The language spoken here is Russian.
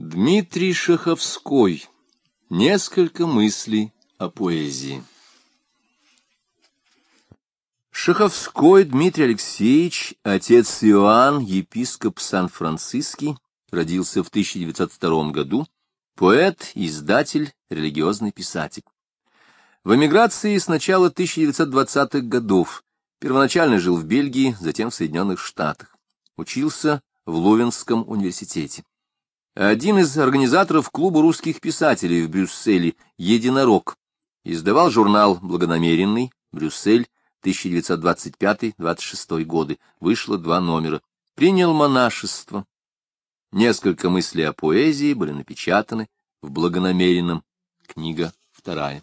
Дмитрий Шаховской. Несколько мыслей о поэзии. Шаховской Дмитрий Алексеевич, отец Иоанн, епископ Сан-Франциский, родился в 1902 году, поэт, издатель, религиозный писатель. В эмиграции с начала 1920-х годов, первоначально жил в Бельгии, затем в Соединенных Штатах. Учился в Ловенском университете. Один из организаторов клуба русских писателей в Брюсселе, Единорог, издавал журнал «Благонамеренный», Брюссель, 1925-26 годы, вышло два номера. Принял монашество. Несколько мыслей о поэзии были напечатаны в «Благонамеренном», книга вторая.